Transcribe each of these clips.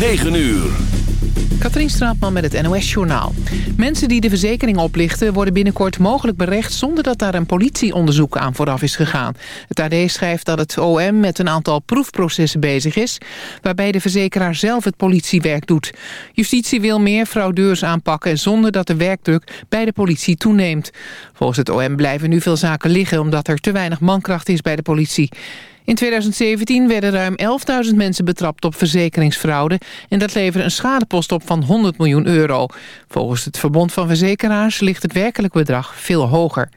9 uur. Katrien Straatman met het NOS-journaal. Mensen die de verzekering oplichten worden binnenkort mogelijk berecht... zonder dat daar een politieonderzoek aan vooraf is gegaan. Het AD schrijft dat het OM met een aantal proefprocessen bezig is... waarbij de verzekeraar zelf het politiewerk doet. Justitie wil meer fraudeurs aanpakken... zonder dat de werkdruk bij de politie toeneemt. Volgens het OM blijven nu veel zaken liggen... omdat er te weinig mankracht is bij de politie. In 2017 werden ruim 11.000 mensen betrapt op verzekeringsfraude... en dat leverde een schadepost op van 100 miljoen euro. Volgens het Verbond van Verzekeraars ligt het werkelijk bedrag veel hoger.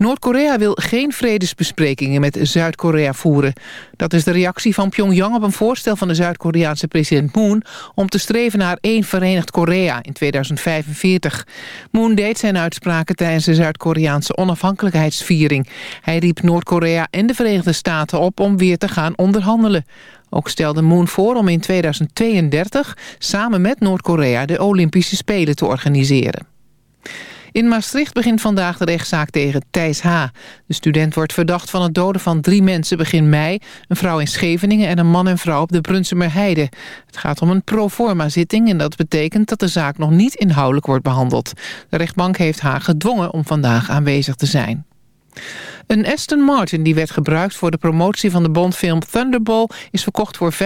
Noord-Korea wil geen vredesbesprekingen met Zuid-Korea voeren. Dat is de reactie van Pyongyang op een voorstel van de Zuid-Koreaanse president Moon... om te streven naar één verenigd Korea in 2045. Moon deed zijn uitspraken tijdens de Zuid-Koreaanse onafhankelijkheidsviering. Hij riep Noord-Korea en de Verenigde Staten op om weer te gaan onderhandelen. Ook stelde Moon voor om in 2032 samen met Noord-Korea de Olympische Spelen te organiseren. In Maastricht begint vandaag de rechtszaak tegen Thijs H. De student wordt verdacht van het doden van drie mensen begin mei... een vrouw in Scheveningen en een man en vrouw op de Brunsumer Heide. Het gaat om een proforma-zitting en dat betekent dat de zaak nog niet inhoudelijk wordt behandeld. De rechtbank heeft haar gedwongen om vandaag aanwezig te zijn. Een Aston Martin die werd gebruikt voor de promotie van de Bondfilm Thunderball is verkocht voor 5,7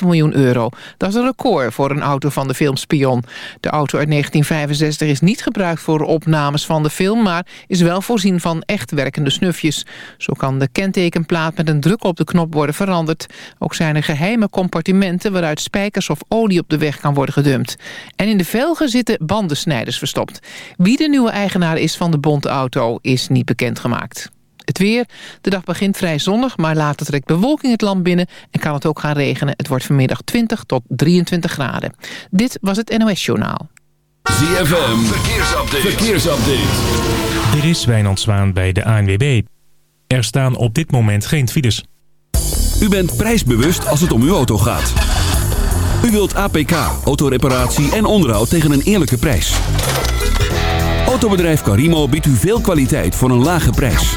miljoen euro. Dat is een record voor een auto van de film Spion. De auto uit 1965 is niet gebruikt voor opnames van de film, maar is wel voorzien van echt werkende snufjes. Zo kan de kentekenplaat met een druk op de knop worden veranderd. Ook zijn er geheime compartimenten waaruit spijkers of olie op de weg kan worden gedumpt. En in de velgen zitten bandensnijders verstopt. Wie de nieuwe eigenaar is van de Bondauto is niet bekendgemaakt. Het weer. De dag begint vrij zonnig, maar later trekt bewolking het land binnen... en kan het ook gaan regenen. Het wordt vanmiddag 20 tot 23 graden. Dit was het NOS Journaal. ZFM, verkeersupdate. verkeersupdate. Dit is Wijnand Zwaan bij de ANWB. Er staan op dit moment geen files. U bent prijsbewust als het om uw auto gaat. U wilt APK, autoreparatie en onderhoud tegen een eerlijke prijs. Autobedrijf Carimo biedt u veel kwaliteit voor een lage prijs.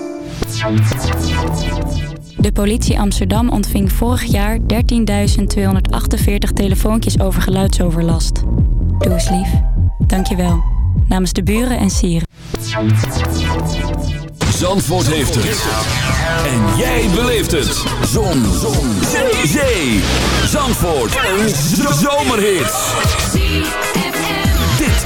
De politie Amsterdam ontving vorig jaar 13.248 telefoontjes over geluidsoverlast. Doe eens lief. Dankjewel. Namens de buren en sieren. Zandvoort heeft het. En jij beleeft het. Zon. Zon. Zee. Zee. Zandvoort. Een zomerhit.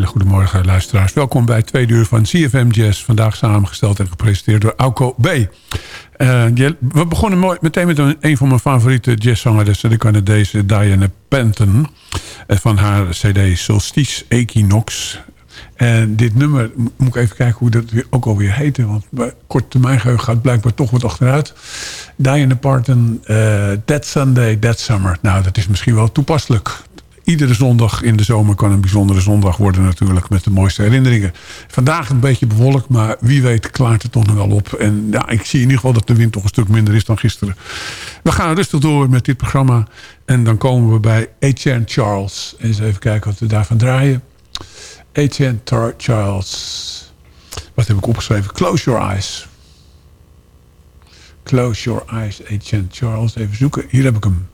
Hele goede morgen, luisteraars. Welkom bij twee uur van CFM Jazz. Vandaag samengesteld en gepresenteerd door Auko B. Eh, we begonnen mooi, meteen met een, van mijn favoriete jazzzangeressen... de Canadese Diana Penton. eh, van haar cd Solstice Equinox. En dit nummer, moet ik even kijken hoe dat ook alweer heette... want bij korte termijn geheugen gaat blijkbaar toch wat achteruit. Diana Parton, eh That Sunday, That Summer. Nou, dat is misschien wel toepasselijk iedere zondag in de zomer kan een bijzondere zondag worden natuurlijk. Met de mooiste herinneringen. Vandaag een beetje bewolkt, maar wie weet klaart het toch nog wel op. En ja, ik zie in ieder geval dat de wind toch een stuk minder is dan gisteren. We gaan rustig door met dit programma. En dan komen we bij Etienne Charles. Eens even kijken wat we daarvan draaien. Etienne Charles. Wat heb ik opgeschreven? Close Your Eyes. Close Your Eyes, Etienne Charles. Even zoeken. Hier heb ik hem.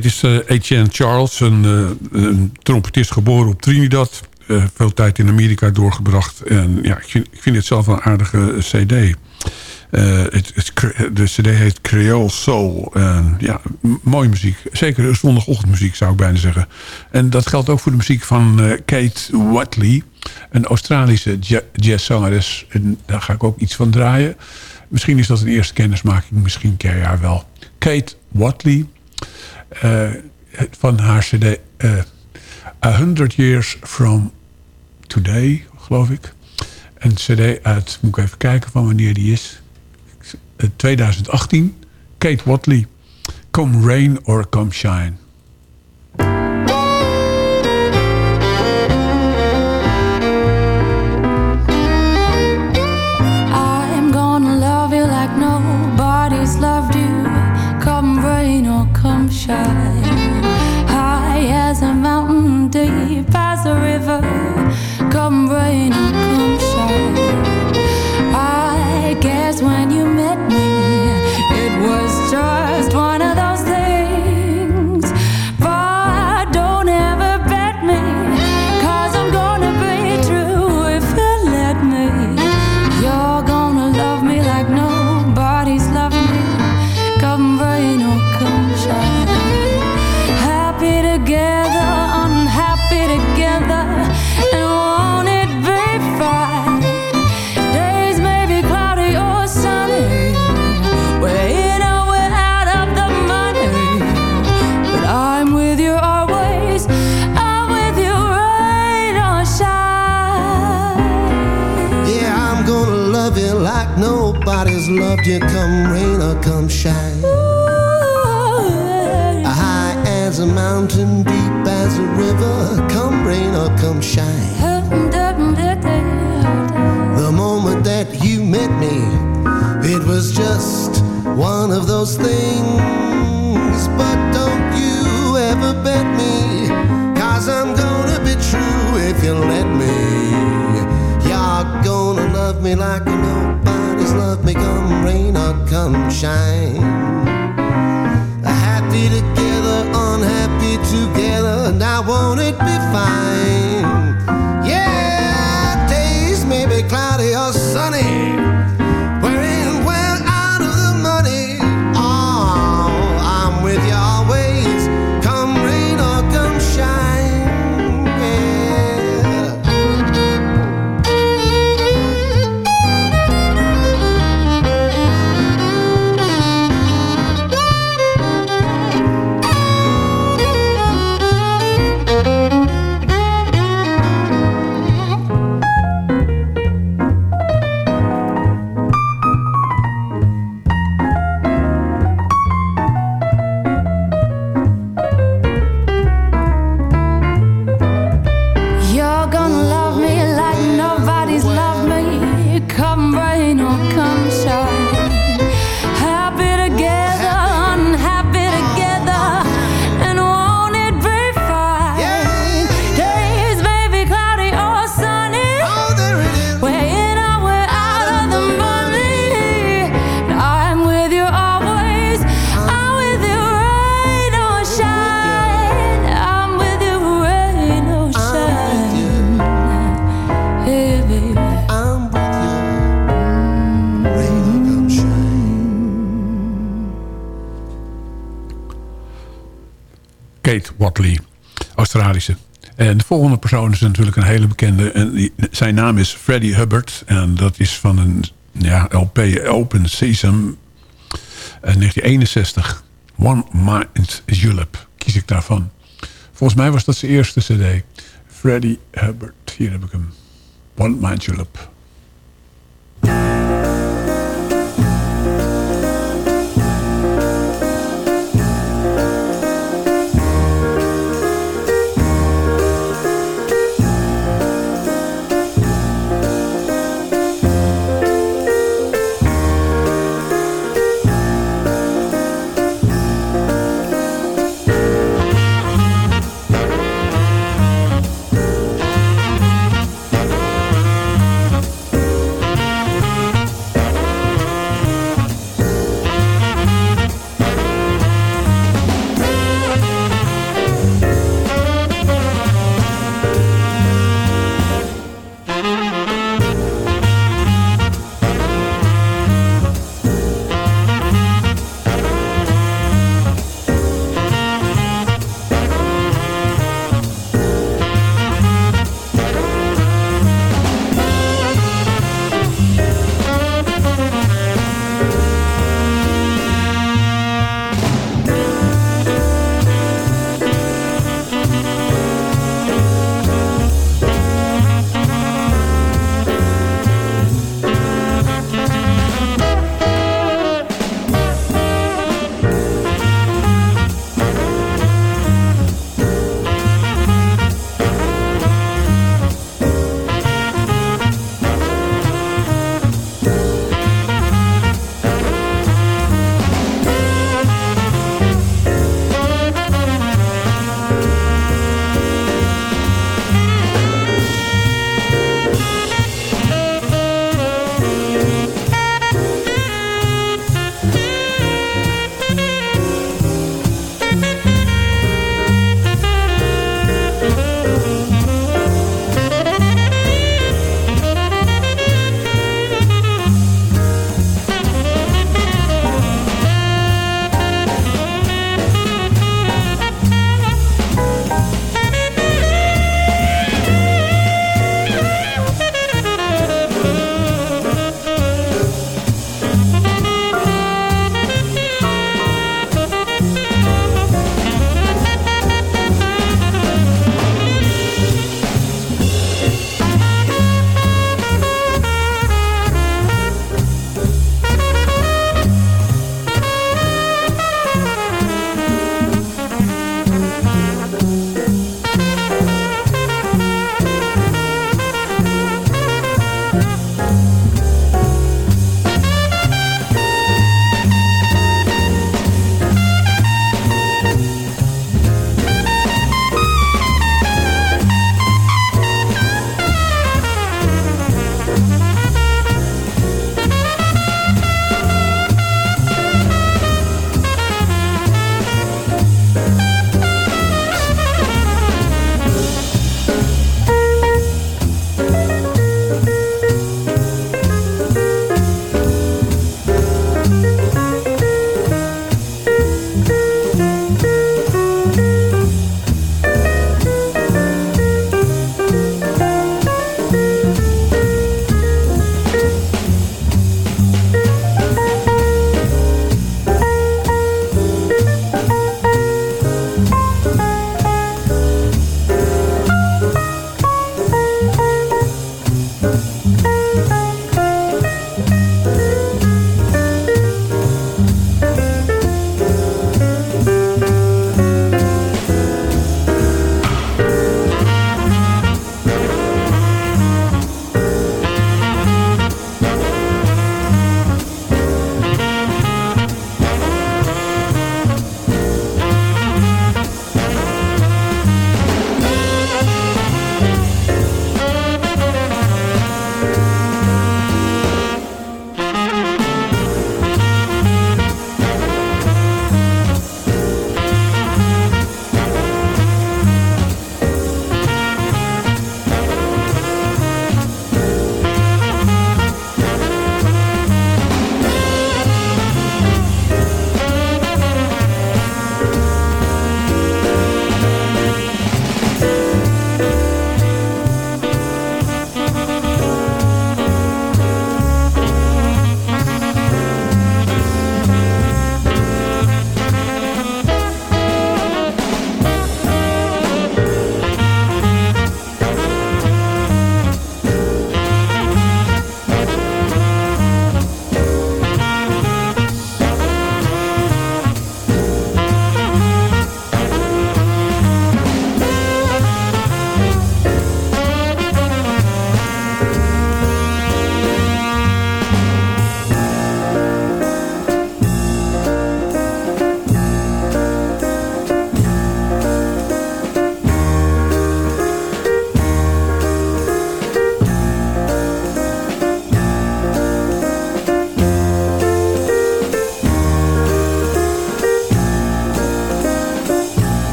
Dit is uh, Etienne Charles, een, uh, een, trompetist geboren op Trinidad. Uh, veel tijd in Amerika doorgebracht. En ja, ik vind, ik het zelf een aardige cd. Het, de cd heet Creole Soul. ja, mooie muziek. Zeker zondagochtendmuziek zou ik bijna zeggen. En dat geldt ook voor de muziek van Kate Watley. Een Australische jazzzangeres. Daar ga ik ook iets van draaien. Misschien is dat een eerste kennismaking. Misschien ken je haar wel. Kate Watley van haar cd uh, A Hundred Years From Today, geloof ik. Een cd uit, moet ik even kijken van wanneer die is. 2018. Eh, Kate Watley. Come Rain or Come Shine. En de volgende persoon is natuurlijk een hele bekende. En zijn naam is Freddie Hubbard. En dat is van een ja, LP Open Sesame. 1961. One Mind Julep. Kies ik daarvan. Volgens mij was dat zijn eerste cd. Freddie Hubbard. Hier heb ik hem. One Mind Julep.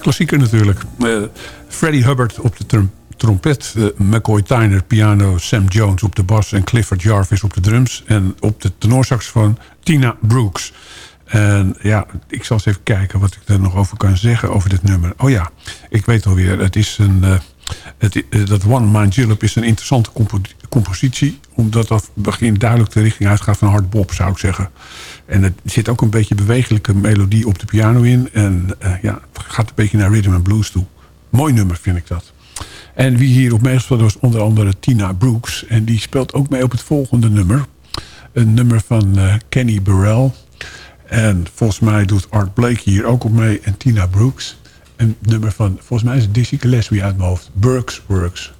Klassieker natuurlijk. Uh, Freddie Hubbard op de trompet. Uh, McCoy Tyner piano. Sam Jones op de bas. En Clifford Jarvis op de drums. En op de tenorsaxofoon Tina Brooks. En ja, ik zal eens even kijken wat ik er nog over kan zeggen over dit nummer. Oh ja, ik weet alweer. Het is een... Uh, het, dat One Mind Julep is een interessante compositie. Omdat dat begin duidelijk de richting uitgaat van hard bop, zou ik zeggen. En er zit ook een beetje bewegelijke melodie op de piano in. En uh, ja, het gaat een beetje naar rhythm and blues toe. Mooi nummer vind ik dat. En wie hier op meegespeeld was onder andere Tina Brooks. En die speelt ook mee op het volgende nummer. Een nummer van uh, Kenny Burrell. En volgens mij doet Art Blake hier ook op mee. En Tina Brooks. Een nummer van, volgens mij is het Dizzy Gillespie uit mijn hoofd. Burks Works.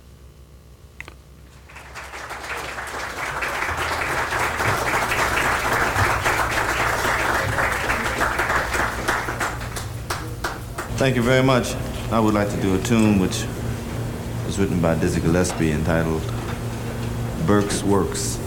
Thank you very much. I would like to do a tune which was written by Dizzy Gillespie entitled Burke's Works.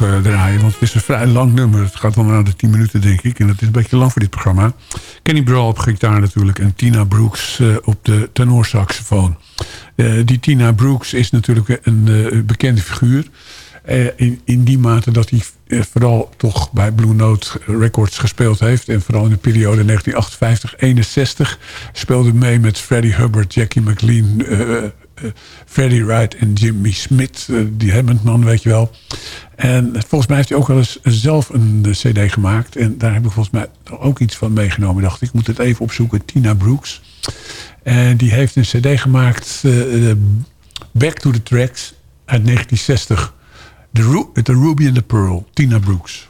Uh, terugdraaien. want het is een vrij lang nummer. Het gaat wel naar de 10 minuten, denk ik. En dat is een beetje lang voor dit programma. Kenny Brawl op gitaar natuurlijk. En Tina Brooks op de tenorsaxofoon. die Tina Brooks is natuurlijk een bekende figuur. in, in die mate dat hij vooral toch bij Blue Note Records gespeeld heeft. En vooral in de periode 1958-61 speelde mee met Freddie Hubbard, Jackie McLean, Freddie Wright en Jimmy Smith. Uh, die Hammondman, weet je wel. En volgens mij heeft hij ook wel eens zelf een cd gemaakt. En daar heb ik volgens mij ook iets van meegenomen. dacht ik, moet het even opzoeken. Tina Brooks. En die heeft een cd gemaakt. Back to the Tracks uit 1960. The, the Ruby and the Pearl. Tina Brooks.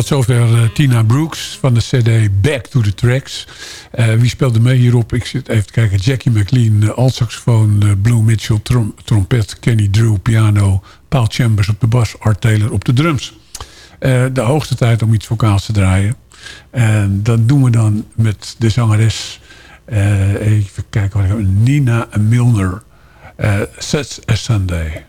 Tot zover uh, Tina Brooks van de cd Back to the Tracks. Uh, wie speelde mee hierop? Ik zit even te kijken. Jackie McLean, uh, altsaxofoon. Blue Mitchell, trom trompet. Kenny Drew, piano. Paul Chambers op de bas. Art Taylor op de drums. de hoogste tijd om iets vocaals te draaien. En dat doen we dan met de zangeres... even kijken wat ik. Nina Milner. Such a Sunday.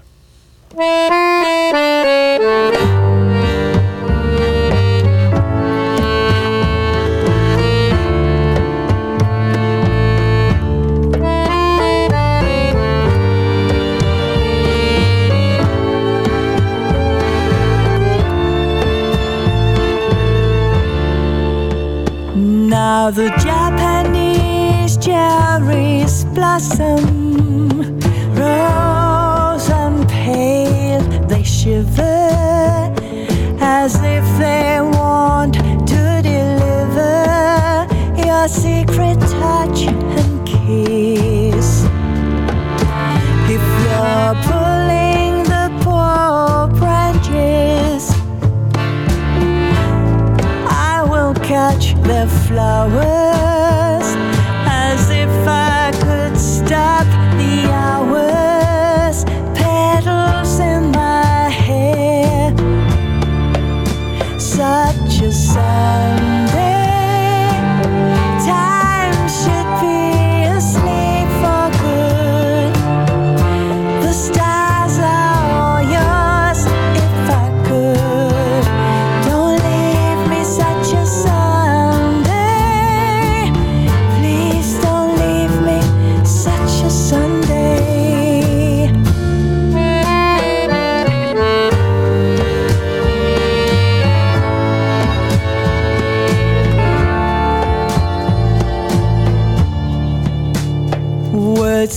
The Japanese cherries blossom, rose and pale, they shiver as if they want to deliver your secret touch and kiss. If you're pulling the poor branches, I will catch the flowers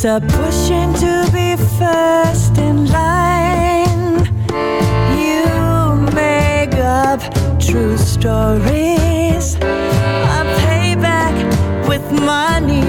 Are pushing to be first in line. You make up true stories. I pay back with money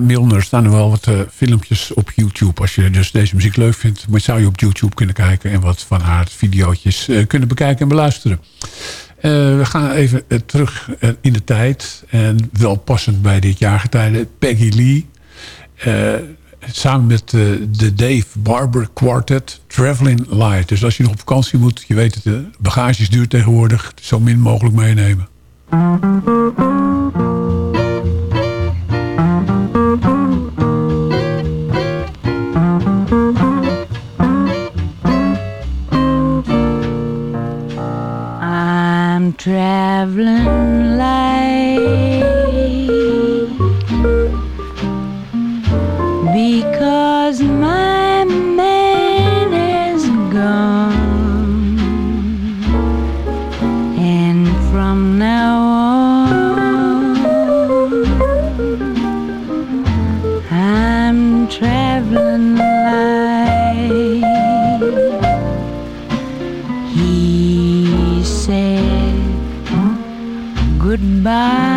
Milner staan er wel wat eh, filmpjes op YouTube. Als je dus deze muziek leuk vindt, zou je op YouTube kunnen kijken... en wat van haar videootjes eh, kunnen bekijken en beluisteren. Eh, we gaan even terug in de tijd. En wel passend bij dit jaargetijde. Peggy Lee. Samen met de Dave Barber Quartet. Traveling Light. Dus als je nog op vakantie moet. Je weet het, de bagage is duur tegenwoordig. Zo min mogelijk meenemen. Traveling light Bye.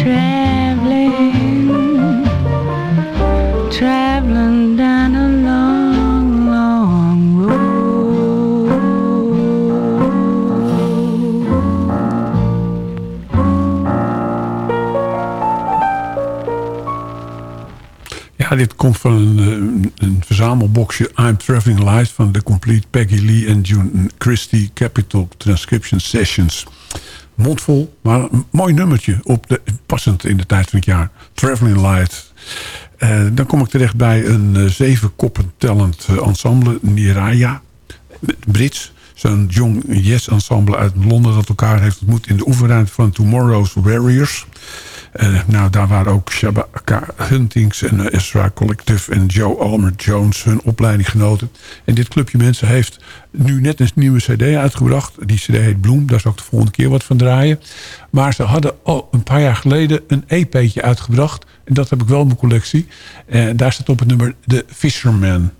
Traveling traveling down a long, long road. Ja, dit komt van een, eh, een verzamelboxje I'm Traveling Light van The Complete Peggy Lee en June Christie Capital Transcription Sessions. Mondvol, maar een mooi nummertje, op de, passend in de tijd van het jaar. Traveling Light. Eh, dan kom ik terecht bij een uh, zeven koppen tellend eh, ensemble, Niraya, Brits. Zo'n jong yes ensemble uit Londen dat elkaar heeft ontmoet in de oefenruimte van Tomorrow's Warriors. Eh, nou, daar waren ook Shabaka Huntings en uh, Ezra Collective en Joe Almer Jones hun opleiding genoten. En dit clubje mensen heeft nu net een nieuwe cd uitgebracht. Die cd heet Bloem, daar zal ik de volgende keer wat van draaien. Maar ze hadden al een paar jaar geleden een EP'tje uitgebracht. En dat heb ik wel in mijn collectie. En daar staat op het nummer The Fisherman.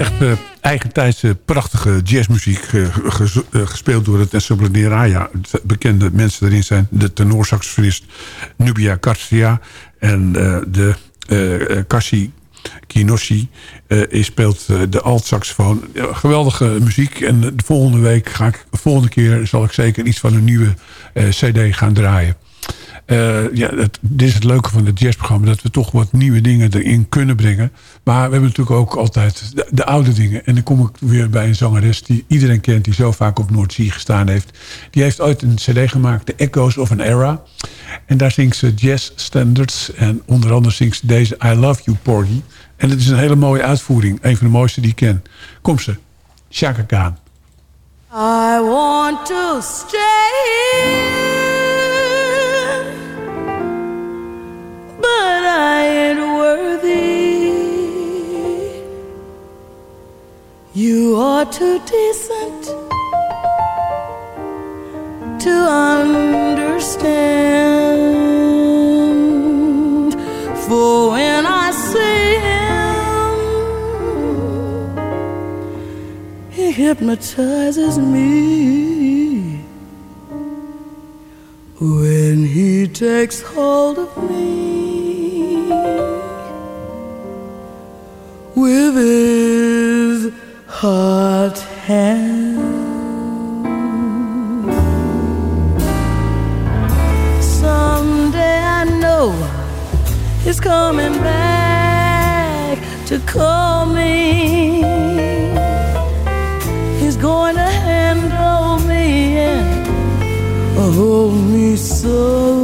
Echt uh, eigentijdse prachtige jazzmuziek... eh, eh, gespeeld door het Ensemble Neraya. Bekende mensen erin zijn de tenorsaxofonist Nubia Garcia... en eh, de eh, eh, Kashi Kinoshi eh, speelt eh, de alt-saxofoon. Geweldige muziek. En de volgende week ga ik, de volgende keer zal ik zeker iets van een nieuwe eh, cd gaan draaien. Eh, ja, dit is het leuke van het jazzprogramma. Dat we toch wat nieuwe dingen erin kunnen brengen. Maar we hebben natuurlijk ook altijd de, de oude dingen. En dan kom ik weer bij een zangeres die iedereen kent. Die zo vaak op Noordzee gestaan heeft. Die heeft ooit een cd gemaakt. The Echoes of an Era. En daar zingt ze jazz standards. En onder andere zingt ze deze I Love You Porgy. En het is een hele mooie uitvoering. Een van de mooiste die ik ken. Kom ze. Chaka Khan. I want to stay but I ain't worthy. You are too decent to understand. For when I see him, he hypnotizes me when he takes hold of me with his hot hand. Someday I know he's coming back to call me. He's going to handle me and hold me so.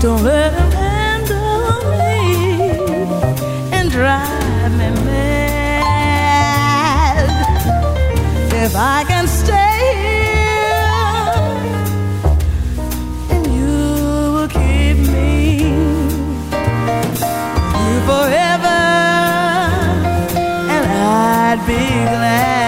Don't handle me and drive me mad. If I can stay here and you will keep me forever and I'd be glad.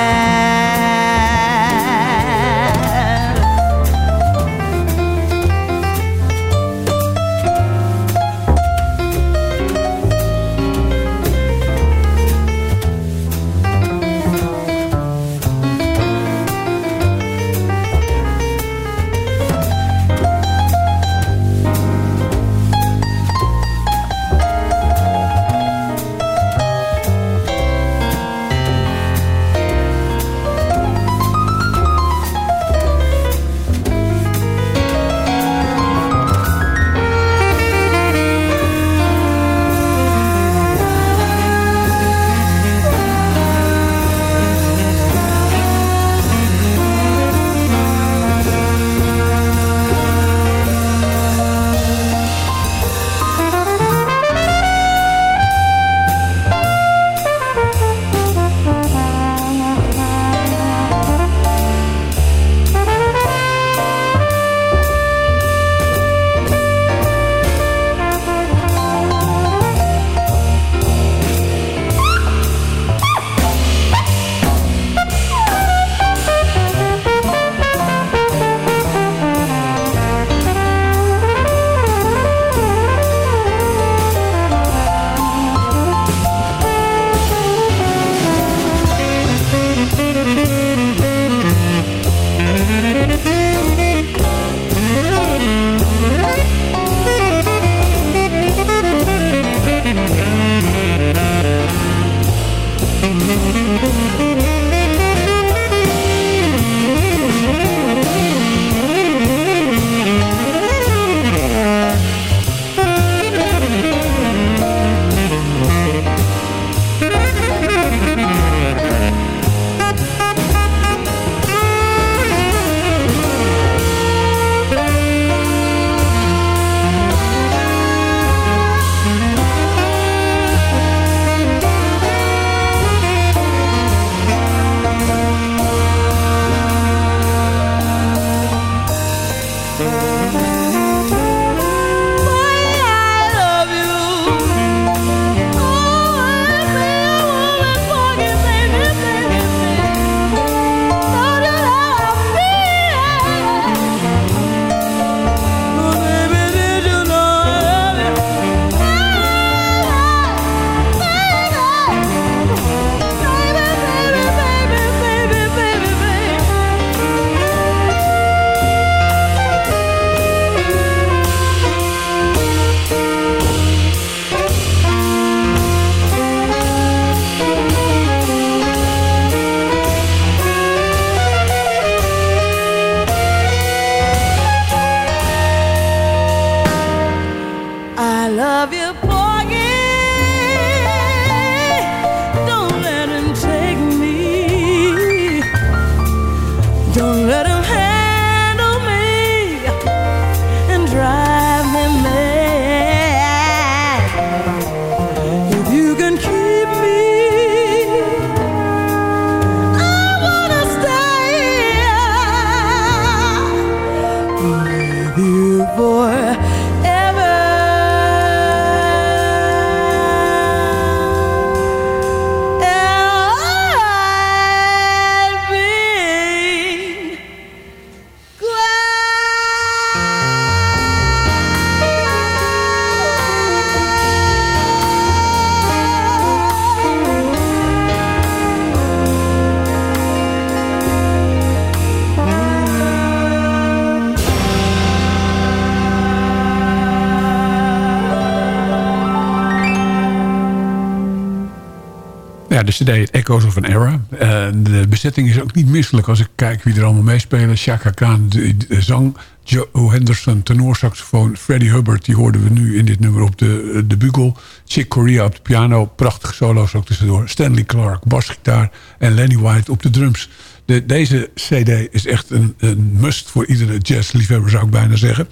De cd Echoes of an Era. Eh, de bezetting is ook niet misselijk als ik kijk wie er allemaal meespelen. Chaka Khan, de zang. Joe Henderson, tenorsaxofoon. Freddie Hubbard, die hoorden we nu in dit nummer op de, de bugel. Chick Corea op de piano. Prachtige solo's ook tussendoor. Stanley Clark, basgitaar. En Lenny White op de drums. De, deze cd is echt een, een must voor iedere jazzliefhebber, zou ik bijna zeggen.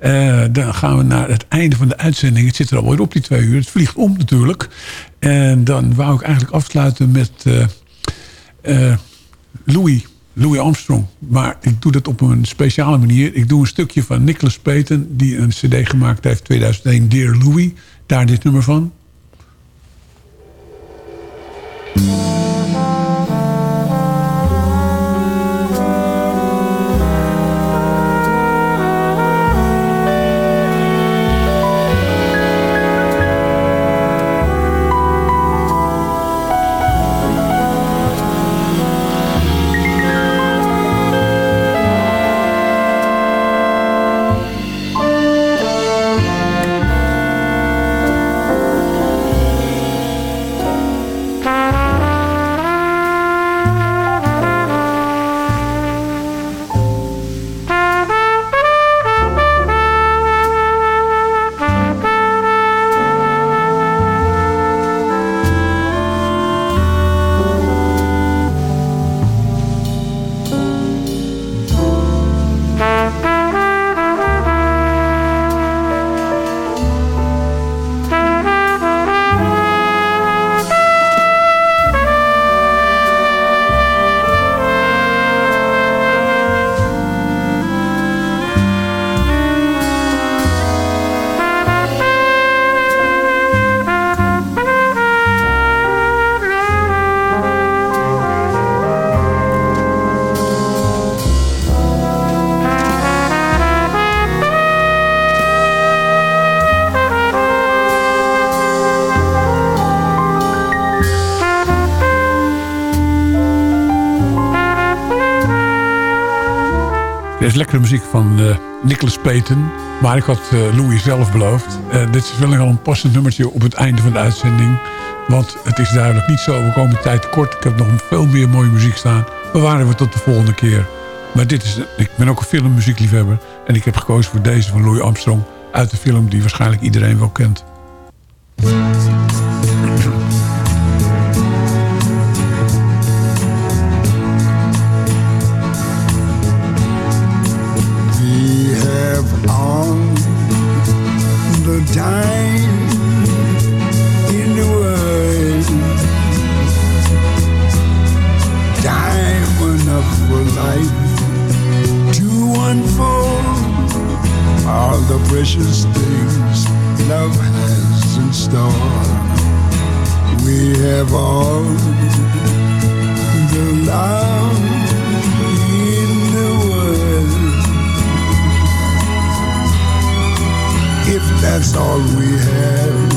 Eh, dan gaan we naar het einde van de uitzending. Het zit er alweer op die twee uur. Het vliegt om natuurlijk. En dan wou ik eigenlijk afsluiten met eh, Louis, Louis Armstrong. Maar ik doe dat op een speciale manier. Ik doe een stukje van Nicholas Payton... die een cd gemaakt heeft 2001, Dear Louis. Daar dit nummer van. Is lekkere muziek van uh, Nicholas Payton. Maar ik had uh, Louis zelf beloofd. Uh, dit is wel een passend nummertje op het einde van de uitzending. Want het is duidelijk niet zo. We komen tijd tekort. Ik heb nog veel meer mooie muziek staan. Bewaren we tot de volgende keer. Maar dit is, ik ben ook een filmmuziekliefhebber. En ik heb gekozen voor deze van Louis Armstrong. Uit de film die waarschijnlijk iedereen wel kent. Precious things love has in store. We have all the love in the world. If that's all we have,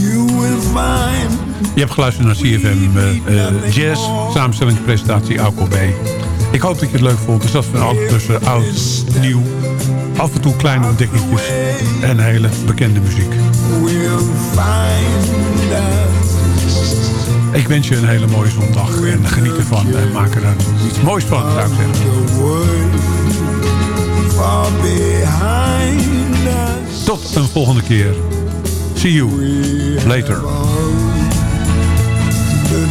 you will find. Je hebt geluisterd naar CFM uh, uh, Jazz, samenstelling en presentatie Alco B. Ik hoop dat je het leuk vond. Dus dat van oud tussen oud, nieuw. Af en toe kleine ontdekkingjes en hele bekende muziek. Ik wens je een hele mooie zondag en geniet ervan en maak er iets moois van, zou ik zeggen. Tot een volgende keer. See you later.